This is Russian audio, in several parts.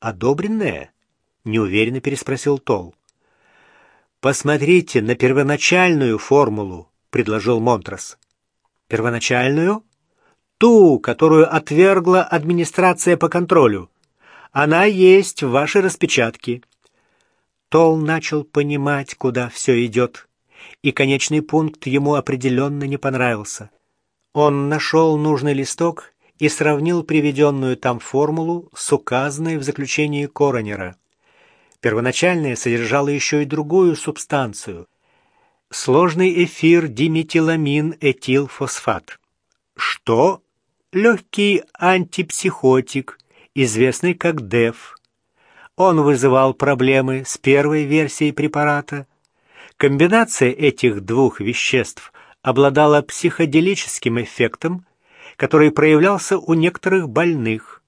одобренное?» — неуверенно переспросил Тол. «Посмотрите на первоначальную формулу», — предложил Монтрос. «Первоначальную?» «Ту, которую отвергла администрация по контролю. Она есть в вашей распечатке». Тол начал понимать, куда все идет, и конечный пункт ему определенно не понравился. Он нашел нужный листок и сравнил приведенную там формулу с указанной в заключении Коронера. Первоначальная содержала еще и другую субстанцию – сложный эфир диметиламин этилфосфат. Что? Легкий антипсихотик, известный как ДЭФ. Он вызывал проблемы с первой версией препарата. Комбинация этих двух веществ обладала психоделическим эффектом, который проявлялся у некоторых больных.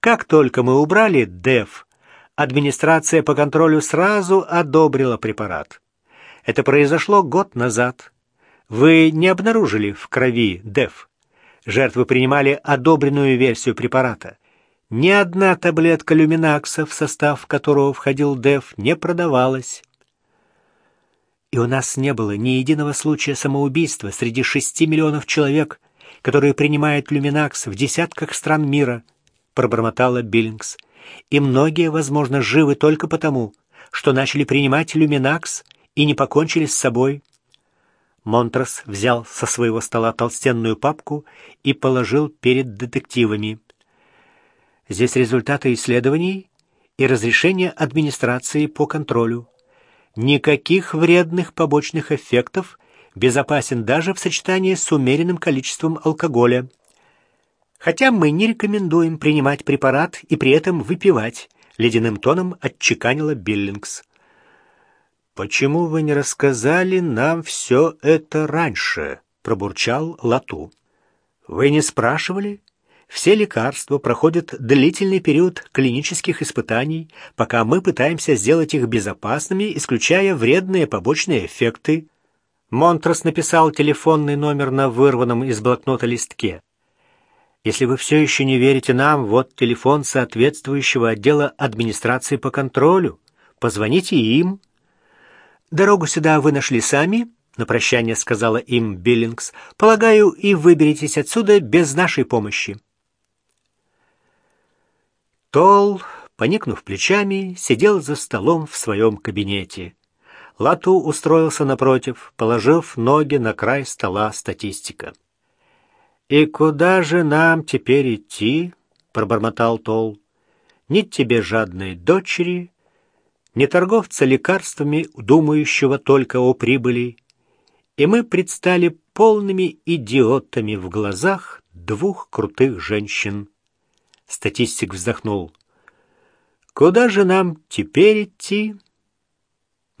Как только мы убрали ДЭФ, администрация по контролю сразу одобрила препарат. Это произошло год назад. Вы не обнаружили в крови ДЭФ. Жертвы принимали одобренную версию препарата. Ни одна таблетка люминакса, в состав которого входил ДЭФ, не продавалась. И у нас не было ни единого случая самоубийства среди шести миллионов человек, которые принимают люминакс в десятках стран мира, пробормотала Биллингс и многие, возможно, живы только потому, что начали принимать люминакс и не покончили с собой. Монтрос взял со своего стола толстенную папку и положил перед детективами. Здесь результаты исследований и разрешение администрации по контролю. Никаких вредных побочных эффектов, безопасен даже в сочетании с умеренным количеством алкоголя хотя мы не рекомендуем принимать препарат и при этом выпивать», — ледяным тоном отчеканила Биллингс. «Почему вы не рассказали нам все это раньше?» — пробурчал Лату. «Вы не спрашивали?» Все лекарства проходят длительный период клинических испытаний, пока мы пытаемся сделать их безопасными, исключая вредные побочные эффекты. Монтрос написал телефонный номер на вырванном из блокнота листке. Если вы все еще не верите нам, вот телефон соответствующего отдела администрации по контролю. Позвоните им. Дорогу сюда вы нашли сами, на прощание сказала им Биллингс. Полагаю, и выберетесь отсюда без нашей помощи. Тол, поникнув плечами, сидел за столом в своем кабинете. Лату устроился напротив, положив ноги на край стола статистика. «И куда же нам теперь идти?» — пробормотал Тол. «Ни тебе жадной дочери, ни торговца лекарствами, думающего только о прибыли. И мы предстали полными идиотами в глазах двух крутых женщин». Статистик вздохнул. «Куда же нам теперь идти?»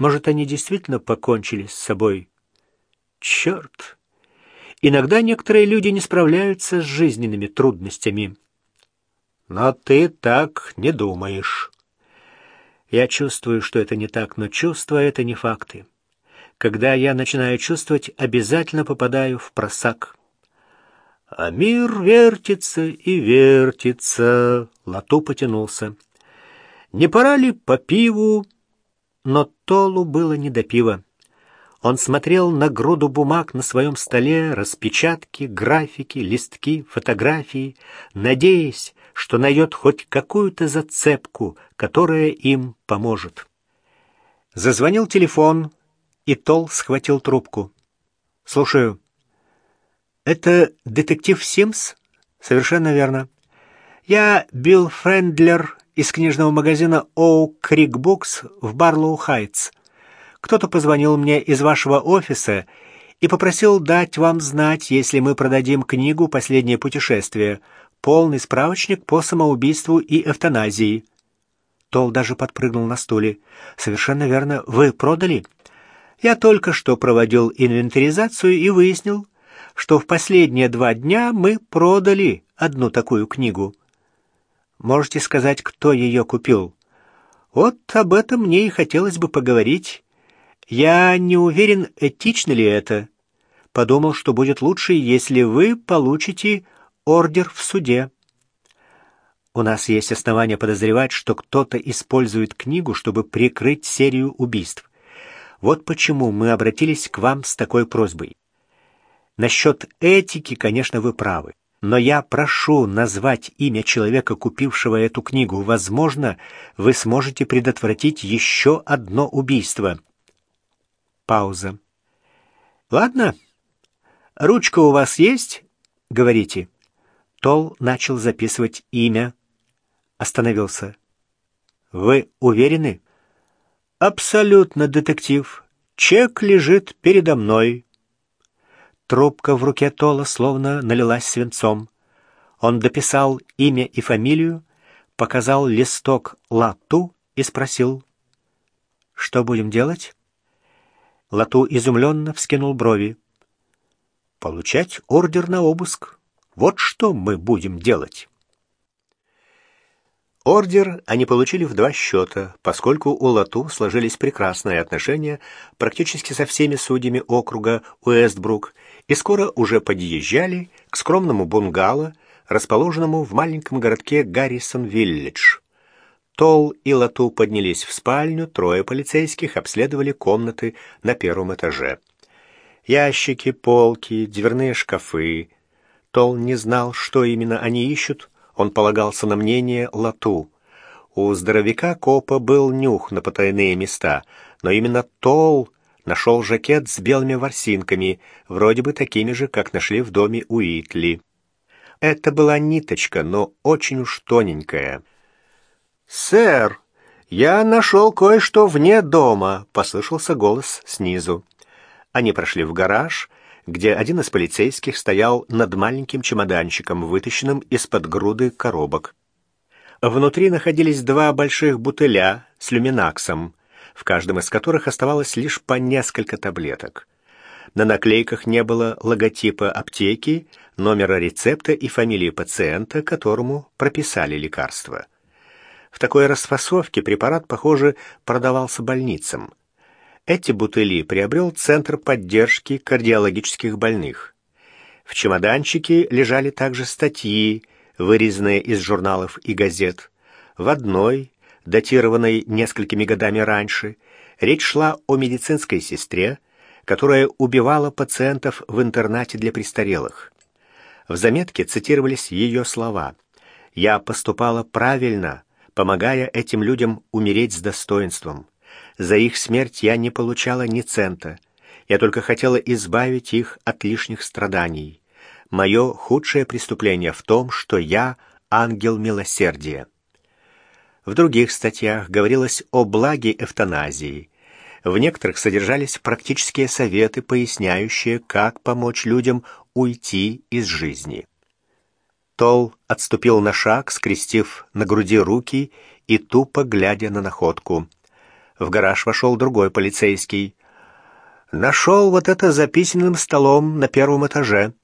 Может, они действительно покончили с собой? Черт! Иногда некоторые люди не справляются с жизненными трудностями. Но ты так не думаешь. Я чувствую, что это не так, но чувства — это не факты. Когда я начинаю чувствовать, обязательно попадаю в просак. А мир вертится и вертится. Лату потянулся. Не пора ли по пиву? Но Толу было не до пива. Он смотрел на груду бумаг на своем столе, распечатки, графики, листки, фотографии, надеясь, что найдет хоть какую-то зацепку, которая им поможет. Зазвонил телефон, и Тол схватил трубку. «Слушаю». «Это детектив Симс?» «Совершенно верно. Я Билл Френдлер из книжного магазина «Owl Creek Books» в Барлоу-Хайтс. Кто-то позвонил мне из вашего офиса и попросил дать вам знать, если мы продадим книгу «Последнее путешествие», полный справочник по самоубийству и эвтаназии. Тол даже подпрыгнул на стуле. «Совершенно верно. Вы продали?» «Я только что проводил инвентаризацию и выяснил, что в последние два дня мы продали одну такую книгу. Можете сказать, кто ее купил?» «Вот об этом мне и хотелось бы поговорить. Я не уверен, этично ли это. Подумал, что будет лучше, если вы получите ордер в суде. У нас есть основания подозревать, что кто-то использует книгу, чтобы прикрыть серию убийств. Вот почему мы обратились к вам с такой просьбой. Насчет этики, конечно, вы правы. Но я прошу назвать имя человека, купившего эту книгу. Возможно, вы сможете предотвратить еще одно убийство. Пауза. Ладно. Ручка у вас есть? Говорите. Тол начал записывать имя. Остановился. Вы уверены? Абсолютно, детектив. Чек лежит передо мной. Трубка в руке Тола словно налилась свинцом. Он дописал имя и фамилию, показал листок Лату и спросил, «Что будем делать?» Лату изумленно вскинул брови. «Получать ордер на обыск. Вот что мы будем делать». Ордер они получили в два счета, поскольку у Лату сложились прекрасные отношения практически со всеми судьями округа Уэстбрук, и скоро уже подъезжали к скромному бунгало, расположенному в маленьком городке Гаррисон-Виллидж. Тол и Лату поднялись в спальню, трое полицейских обследовали комнаты на первом этаже. Ящики, полки, дверные шкафы. Тол не знал, что именно они ищут, он полагался на мнение Лату. У здоровяка копа был нюх на потайные места, но именно Тол нашел жакет с белыми ворсинками, вроде бы такими же, как нашли в доме Уитли. Это была ниточка, но очень уж тоненькая. «Сэр, я нашел кое-что вне дома», — послышался голос снизу. Они прошли в гараж, где один из полицейских стоял над маленьким чемоданчиком, вытащенным из-под груды коробок. Внутри находились два больших бутыля с люминаксом, в каждом из которых оставалось лишь по несколько таблеток. На наклейках не было логотипа аптеки, номера рецепта и фамилии пациента, которому прописали лекарство. В такой расфасовке препарат, похоже, продавался больницам. Эти бутыли приобрел Центр поддержки кардиологических больных. В чемоданчике лежали также статьи, вырезанные из журналов и газет. В одной, датированной несколькими годами раньше, речь шла о медицинской сестре, которая убивала пациентов в интернате для престарелых. В заметке цитировались ее слова «Я поступала правильно, помогая этим людям умереть с достоинством. За их смерть я не получала ни цента. Я только хотела избавить их от лишних страданий. Мое худшее преступление в том, что я ангел милосердия. В других статьях говорилось о благе эвтаназии. В некоторых содержались практические советы, поясняющие, как помочь людям уйти из жизни. Тол отступил на шаг, скрестив на груди руки и тупо глядя на находку — в гараж вошел другой полицейский. «Нашел вот это за письменным столом на первом этаже».